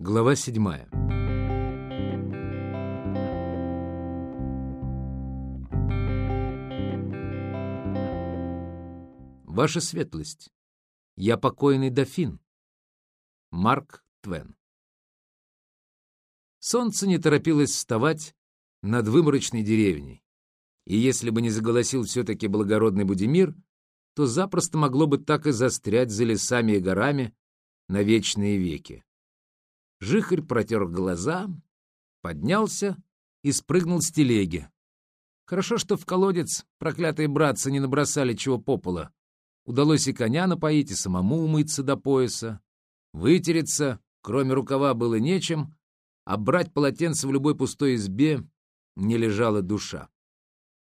Глава седьмая. Ваша светлость, я покойный дофин. Марк Твен. Солнце не торопилось вставать над выморочной деревней, и если бы не заголосил все-таки благородный Будимир, то запросто могло бы так и застрять за лесами и горами на вечные веки. Жихарь протер глаза, поднялся и спрыгнул с телеги. Хорошо, что в колодец проклятые братцы не набросали чего попола. Удалось и коня напоить, и самому умыться до пояса. Вытереться, кроме рукава, было нечем, а брать полотенце в любой пустой избе не лежала душа.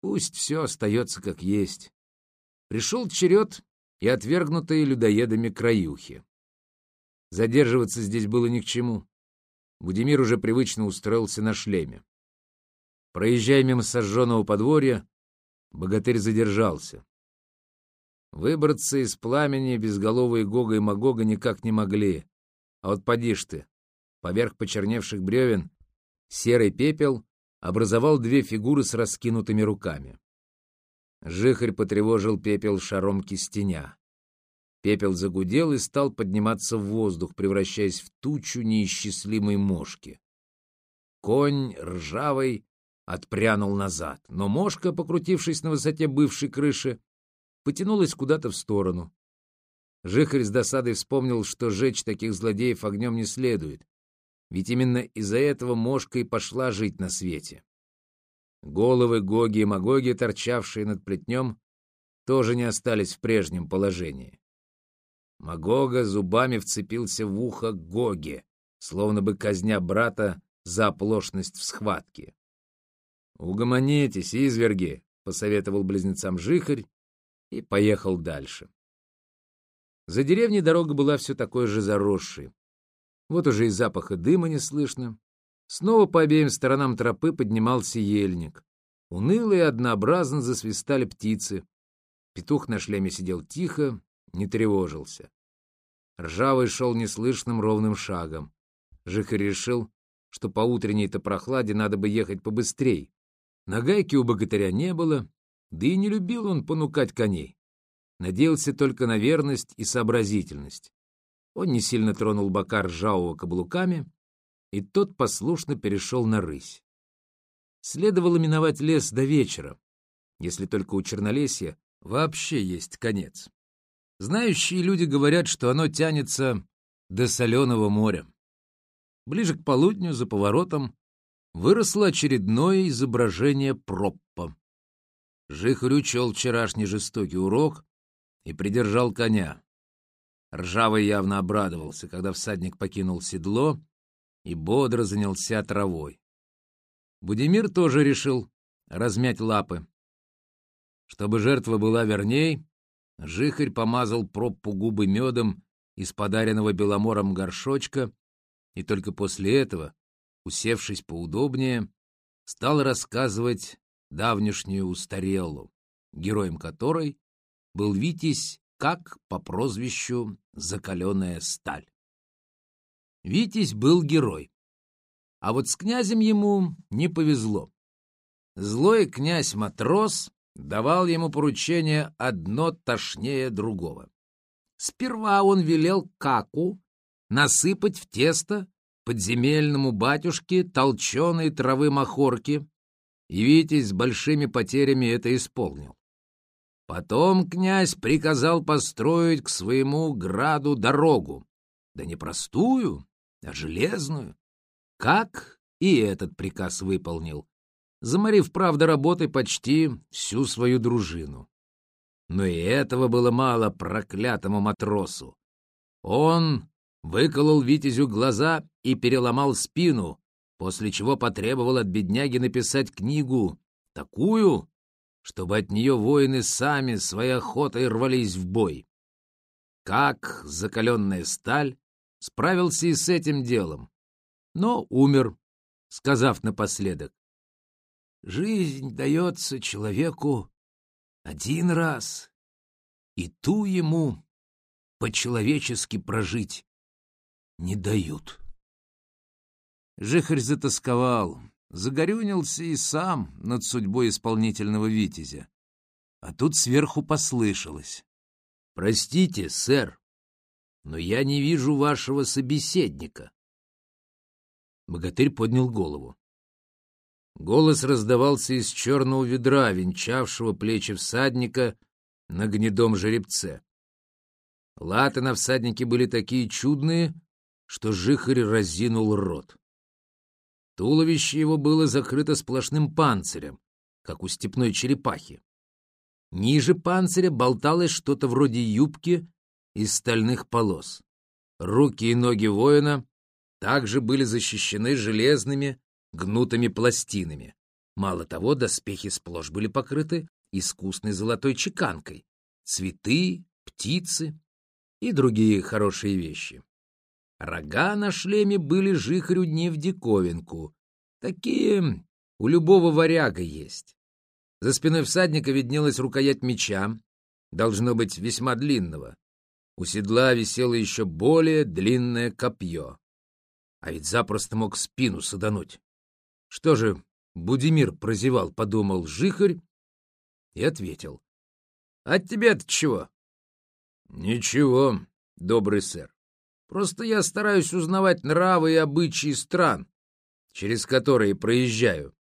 Пусть все остается как есть. Пришел черед и отвергнутые людоедами краюхи. Задерживаться здесь было ни к чему. Будимир уже привычно устроился на шлеме. Проезжая мимо сожженного подворья, богатырь задержался. Выбраться из пламени безголовые Гога и Магога никак не могли. А вот поди ж ты, поверх почерневших бревен серый пепел образовал две фигуры с раскинутыми руками. Жихарь потревожил пепел шаром кистеня. Пепел загудел и стал подниматься в воздух, превращаясь в тучу неисчислимой мошки. Конь ржавый отпрянул назад, но мошка, покрутившись на высоте бывшей крыши, потянулась куда-то в сторону. Жихарь с досадой вспомнил, что жечь таких злодеев огнем не следует, ведь именно из-за этого мошка и пошла жить на свете. Головы Гоги и Магоги, торчавшие над плетнем, тоже не остались в прежнем положении. Магога зубами вцепился в ухо Гоги, словно бы казня брата за оплошность в схватке. «Угомонитесь, изверги!» — посоветовал близнецам Жихарь и поехал дальше. За деревней дорога была все такой же заросшей. Вот уже и запаха дыма не слышно. Снова по обеим сторонам тропы поднимался ельник. Уныло и однообразно засвистали птицы. Петух на шлеме сидел тихо, не тревожился. Ржавый шел неслышным ровным шагом. Жихарь решил, что по утренней-то прохладе надо бы ехать побыстрей. Нагайки у богатыря не было, да и не любил он понукать коней. Надеялся только на верность и сообразительность. Он не сильно тронул бока ржавого каблуками, и тот послушно перешел на рысь. Следовало миновать лес до вечера, если только у Чернолесья вообще есть конец. Знающие люди говорят, что оно тянется до соленого моря. Ближе к полудню, за поворотом, выросло очередное изображение проппа. Жихарь учел вчерашний жестокий урок и придержал коня. Ржавый явно обрадовался, когда всадник покинул седло и бодро занялся травой. Будимир тоже решил размять лапы. Чтобы жертва была верней, Жихарь помазал проппу губы медом из подаренного Беломором горшочка и только после этого, усевшись поудобнее, стал рассказывать давнешнюю устарелу, героем которой был Витязь как по прозвищу «Закаленная сталь». Витязь был герой, а вот с князем ему не повезло. Злой князь-матрос давал ему поручение одно тошнее другого. Сперва он велел Каку насыпать в тесто подземельному батюшке толченой травы махорки, и Витязь с большими потерями это исполнил. Потом князь приказал построить к своему граду дорогу, да не простую, а железную. Как и этот приказ выполнил, заморив, правда, работой почти всю свою дружину. Но и этого было мало проклятому матросу. Он выколол Витязю глаза и переломал спину, после чего потребовал от бедняги написать книгу, такую, чтобы от нее воины сами своей охотой рвались в бой. Как закаленная сталь справился и с этим делом, но умер, сказав напоследок, «Жизнь дается человеку один раз, и ту ему по-человечески прожить не дают». Жихарь затасковал, загорюнился и сам над судьбой исполнительного витязя. А тут сверху послышалось. — Простите, сэр, но я не вижу вашего собеседника. Богатырь поднял голову. Голос раздавался из черного ведра, венчавшего плечи всадника на гнедом жеребце. Латы на всаднике были такие чудные, что жихарь разинул рот. Туловище его было закрыто сплошным панцирем, как у степной черепахи. Ниже панциря болталось что-то вроде юбки из стальных полос. Руки и ноги воина также были защищены железными гнутыми пластинами. Мало того, доспехи сплошь были покрыты искусной золотой чеканкой, цветы, птицы и другие хорошие вещи. Рога на шлеме были жихарю не в диковинку. Такие у любого варяга есть. За спиной всадника виднелась рукоять меча, должно быть весьма длинного. У седла висело еще более длинное копье. А ведь запросто мог спину садануть. Что же Будимир прозевал, подумал Жихарь и ответил. — От тебя-то чего? — Ничего, добрый сэр. Просто я стараюсь узнавать нравы и обычаи стран, через которые проезжаю.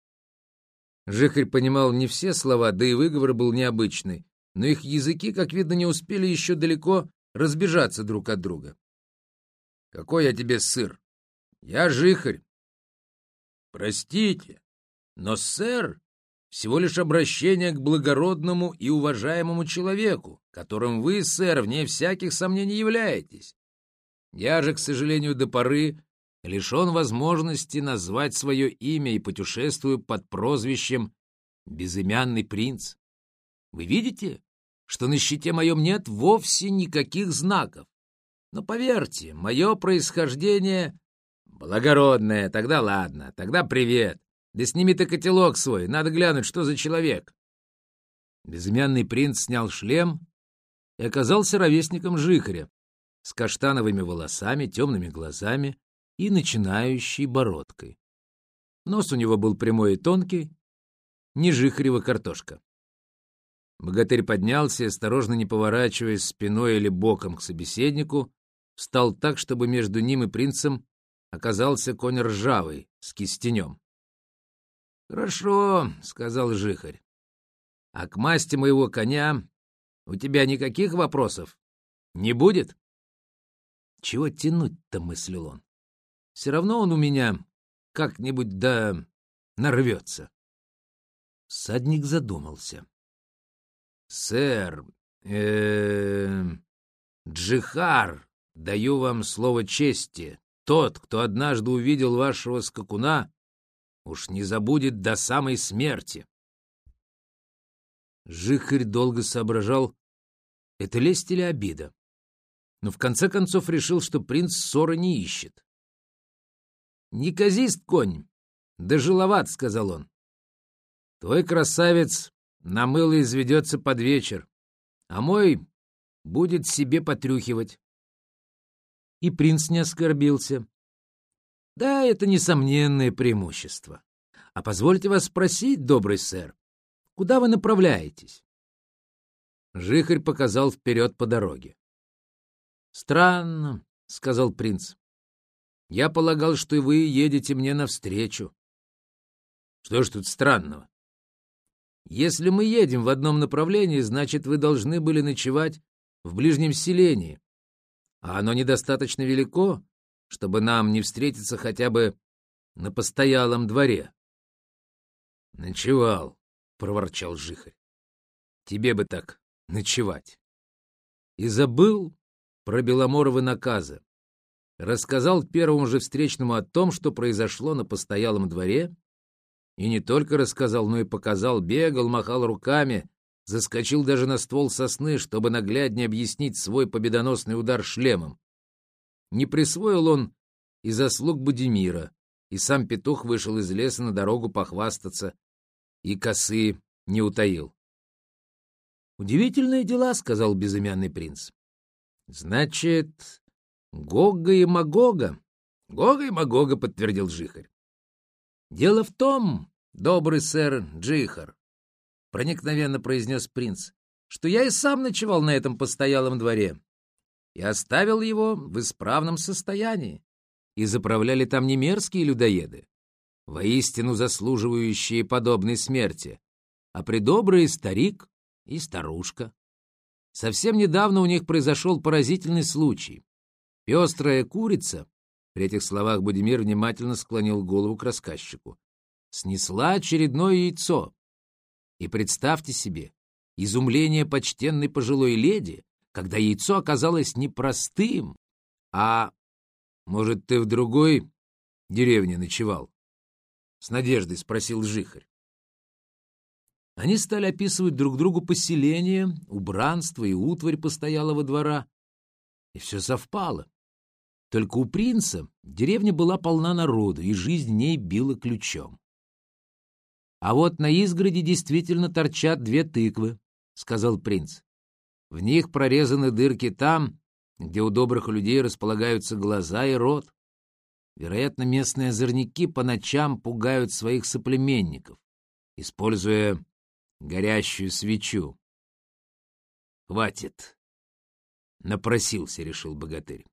Жихарь понимал не все слова, да и выговор был необычный, но их языки, как видно, не успели еще далеко разбежаться друг от друга. — Какой я тебе сыр? Я жихарь. — Простите, но сэр всего лишь обращение к благородному и уважаемому человеку, которым вы, сэр, вне всяких сомнений являетесь. Я же, к сожалению, до поры лишен возможности назвать свое имя и путешествую под прозвищем «Безымянный принц». Вы видите, что на щите моем нет вовсе никаких знаков. Но поверьте, мое происхождение благородное, тогда ладно, тогда привет. Да сними ты котелок свой, надо глянуть, что за человек. Безымянный принц снял шлем и оказался ровесником Жихаря, с каштановыми волосами, темными глазами и начинающей бородкой. Нос у него был прямой и тонкий, не жихарева картошка. Богатырь поднялся осторожно не поворачиваясь спиной или боком к собеседнику, встал так, чтобы между ним и принцем оказался конь ржавый, с кистенем. — Хорошо, — сказал жихарь. — А к масти моего коня у тебя никаких вопросов не будет? Чего тянуть-то, мыслил он. Все равно он у меня как-нибудь да нарвется. Садник задумался. Сэр, э, Джихар, даю вам слово чести. Тот, кто однажды увидел вашего скакуна, уж не забудет до самой смерти. Жихарь долго соображал, это лесть или обида но в конце концов решил, что принц ссоры не ищет. «Неказист конь, да жиловат», — сказал он. «Твой красавец на мыло изведется под вечер, а мой будет себе потрюхивать». И принц не оскорбился. «Да, это несомненное преимущество. А позвольте вас спросить, добрый сэр, куда вы направляетесь?» Жихарь показал вперед по дороге. «Странно», — сказал принц. «Я полагал, что вы едете мне навстречу». «Что ж тут странного?» «Если мы едем в одном направлении, значит, вы должны были ночевать в ближнем селении, а оно недостаточно велико, чтобы нам не встретиться хотя бы на постоялом дворе». «Ночевал», — проворчал Жихарь. «Тебе бы так ночевать». И забыл, про Беломоровы наказы. Рассказал первому же встречному о том, что произошло на постоялом дворе, и не только рассказал, но и показал, бегал, махал руками, заскочил даже на ствол сосны, чтобы нагляднее объяснить свой победоносный удар шлемом. Не присвоил он и заслуг Будимира, и сам петух вышел из леса на дорогу похвастаться, и косы не утаил. «Удивительные дела», — сказал безымянный принц. Значит, Гога и Магога Гога и Магога, подтвердил Жихарь. Дело в том, добрый сэр Джихар, проникновенно произнес принц, что я и сам ночевал на этом постоялом дворе и оставил его в исправном состоянии. И заправляли там не мерзкие людоеды, воистину заслуживающие подобной смерти, а придобрый старик и старушка. Совсем недавно у них произошел поразительный случай. Пестрая курица, при этих словах Будимир внимательно склонил голову к рассказчику, снесла очередное яйцо. И представьте себе, изумление почтенной пожилой леди, когда яйцо оказалось не простым, а... Может, ты в другой деревне ночевал? С надеждой спросил Жихарь. Они стали описывать друг другу поселение, убранство и утварь постоялого двора. И все совпало. Только у принца деревня была полна народу, и жизнь в ней била ключом. «А вот на изгороде действительно торчат две тыквы», — сказал принц. «В них прорезаны дырки там, где у добрых людей располагаются глаза и рот. Вероятно, местные озорники по ночам пугают своих соплеменников, используя горящую свечу. «Хватит!» — напросился, — решил богатырь.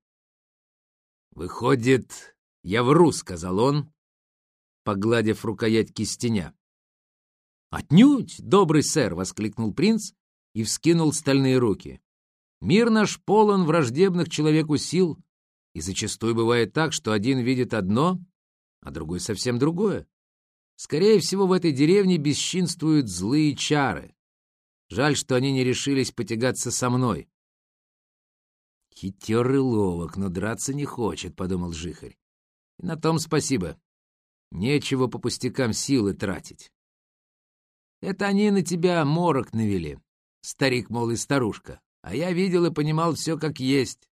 «Выходит, я вру», — сказал он, погладив рукоять кистеня. «Отнюдь, добрый сэр!» — воскликнул принц и вскинул стальные руки. «Мир наш полон враждебных человеку сил, и зачастую бывает так, что один видит одно, а другой совсем другое. Скорее всего, в этой деревне бесчинствуют злые чары. Жаль, что они не решились потягаться со мной. Хитер и ловок, но драться не хочет, — подумал Жихарь. И на том спасибо. Нечего по пустякам силы тратить. Это они на тебя морок навели, старик, мол, и старушка. А я видел и понимал все как есть.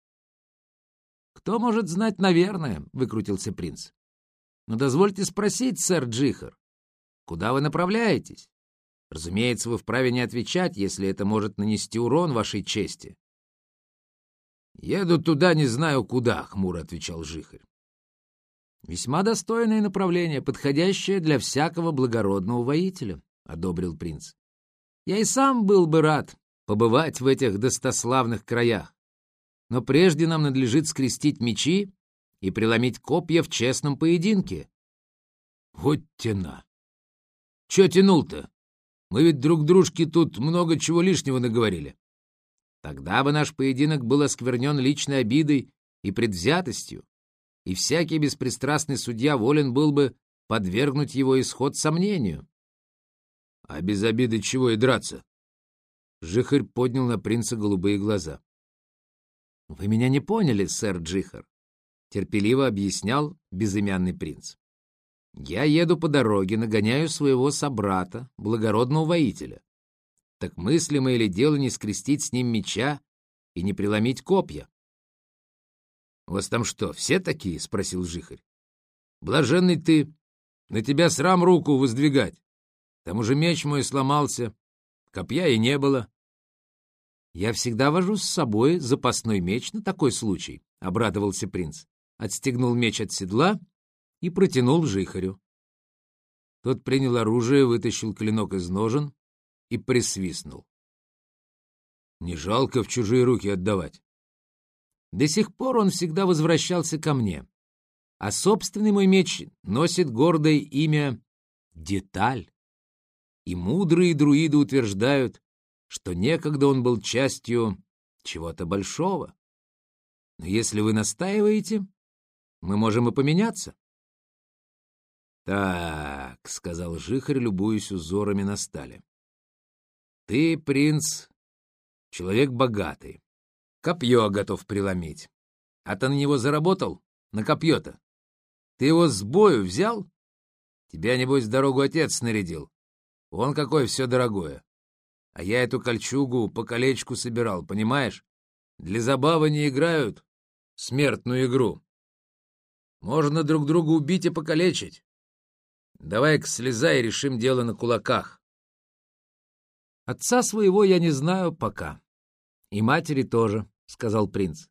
Кто может знать, наверное, — выкрутился принц. Но дозвольте спросить, сэр Джихар, куда вы направляетесь? Разумеется, вы вправе не отвечать, если это может нанести урон вашей чести. «Еду туда, не знаю куда», — хмуро отвечал Жихарь. «Весьма достойное направление, подходящее для всякого благородного воителя», — одобрил принц. «Я и сам был бы рад побывать в этих достославных краях. Но прежде нам надлежит скрестить мечи и преломить копья в честном поединке. Вот тяна. Че тянул-то? Мы ведь друг дружке тут много чего лишнего наговорили. Тогда бы наш поединок был осквернен личной обидой и предвзятостью, и всякий беспристрастный судья волен был бы подвергнуть его исход сомнению. А без обиды чего и драться? Жихарь поднял на принца голубые глаза. — Вы меня не поняли, сэр Джихар. — терпеливо объяснял безымянный принц. «Я еду по дороге, нагоняю своего собрата, благородного воителя. Так мыслимо или дело не скрестить с ним меча и не преломить копья?» «У вас там что, все такие?» — спросил Жихарь. «Блаженный ты, на тебя срам руку воздвигать. К тому же меч мой сломался, копья и не было». «Я всегда вожу с собой запасной меч на такой случай», — обрадовался принц отстегнул меч от седла и протянул жихарю. Тот принял оружие, вытащил клинок из ножен и присвистнул. Не жалко в чужие руки отдавать. До сих пор он всегда возвращался ко мне, а собственный мой меч носит гордое имя «Деталь». И мудрые друиды утверждают, что некогда он был частью чего-то большого. Но если вы настаиваете, мы можем и поменяться. «Так», — сказал Жихарь, любуясь узорами на стале. «Ты, принц, человек богатый. Копье готов преломить. А ты на него заработал? На копье-то? Ты его с бою взял? Тебя, небось, дорогу отец снарядил. Вон какое все дорогое. А я эту кольчугу по колечку собирал, понимаешь? Для забавы не играют смертную игру. Можно друг друга убить и покалечить. Давай-ка слезай и решим дело на кулаках. Отца своего я не знаю пока. И матери тоже, — сказал принц.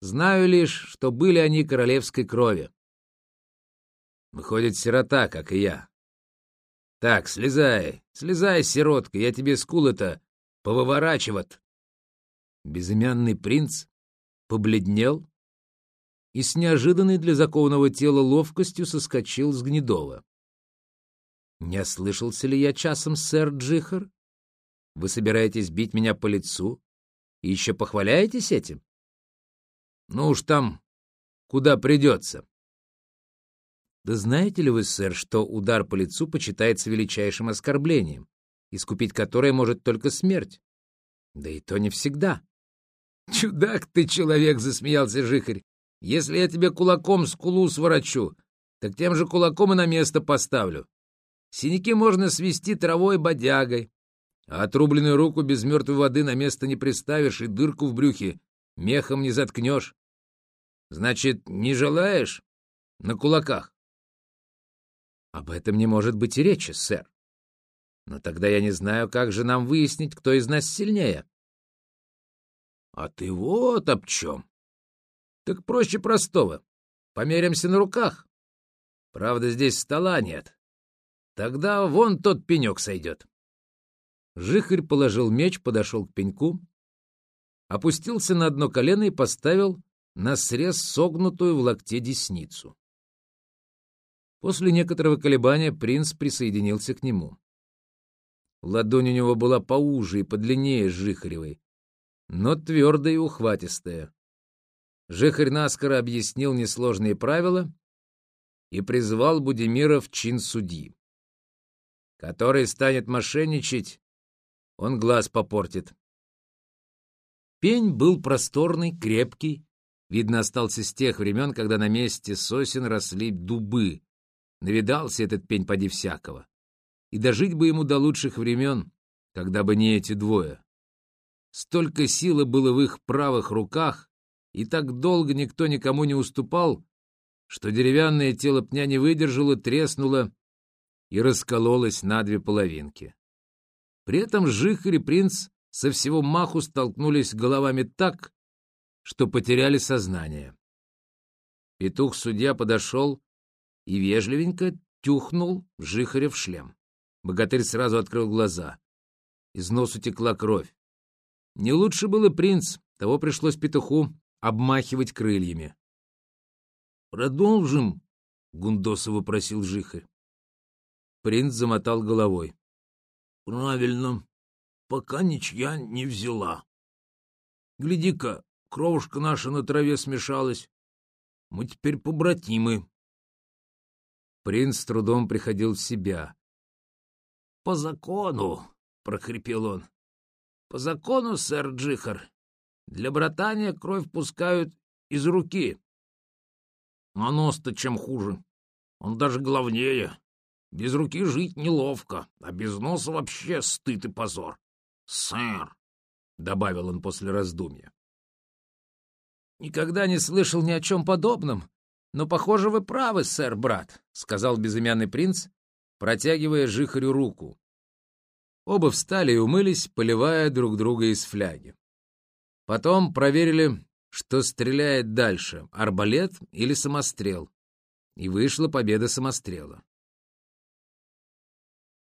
Знаю лишь, что были они королевской крови. Выходит, сирота, как и я. Так, слезай, слезай, сиротка, я тебе скулы-то повыворачиват. Безымянный принц побледнел и с неожиданной для закованного тела ловкостью соскочил с Гнедова. «Не ослышался ли я часом, сэр Джихар? Вы собираетесь бить меня по лицу и еще похваляетесь этим? Ну уж там, куда придется». Да знаете ли вы, сэр, что удар по лицу почитается величайшим оскорблением, искупить которое может только смерть? Да и то не всегда. «Чудак ты, человек!» — засмеялся Жихарь. Если я тебе кулаком скулу сворочу, так тем же кулаком и на место поставлю. Синяки можно свести травой бодягой, а отрубленную руку без мертвой воды на место не приставишь и дырку в брюхе мехом не заткнешь. Значит, не желаешь? На кулаках. Об этом не может быть и речи, сэр. Но тогда я не знаю, как же нам выяснить, кто из нас сильнее. А ты вот об чем. Так проще простого. Померимся на руках. Правда, здесь стола нет. Тогда вон тот пенек сойдет. Жихарь положил меч, подошел к пеньку, опустился на одно колено и поставил на срез согнутую в локте десницу. После некоторого колебания принц присоединился к нему. Ладонь у него была поуже и подлиннее Жихаревой, но твердая и ухватистая. Жихарь наскоро объяснил несложные правила и призвал Будимира в чин судьи. Который станет мошенничать, он глаз попортит. Пень был просторный, крепкий, видно, остался с тех времен, когда на месте сосен росли дубы. Навидался этот пень поди всякого. И дожить бы ему до лучших времен, когда бы не эти двое. Столько силы было в их правых руках, и так долго никто никому не уступал, что деревянное тело пня не выдержало, треснуло и раскололось на две половинки. При этом Жихарь и принц со всего маху столкнулись головами так, что потеряли сознание. Петух-судья подошел и вежливенько тюхнул Жихаря в шлем. Богатырь сразу открыл глаза. Из носу текла кровь. Не лучше было принц, того пришлось петуху обмахивать крыльями. «Продолжим?» — Гундосова просил Жихарь. Принц замотал головой. «Правильно. Пока ничья не взяла. Гляди-ка, кровушка наша на траве смешалась. Мы теперь побратимы». Принц с трудом приходил в себя. «По закону», — прохрипел он. «По закону, сэр Джихар, для братания кровь пускают из руки. А нос-то чем хуже. Он даже главнее. Без руки жить неловко, а без носа вообще стыд и позор. Сэр, — добавил он после раздумья. «Никогда не слышал ни о чем подобном, но, похоже, вы правы, сэр-брат», — сказал безымянный принц, протягивая жихарю руку. Оба встали и умылись, поливая друг друга из фляги. Потом проверили, что стреляет дальше, арбалет или самострел. И вышла победа самострела.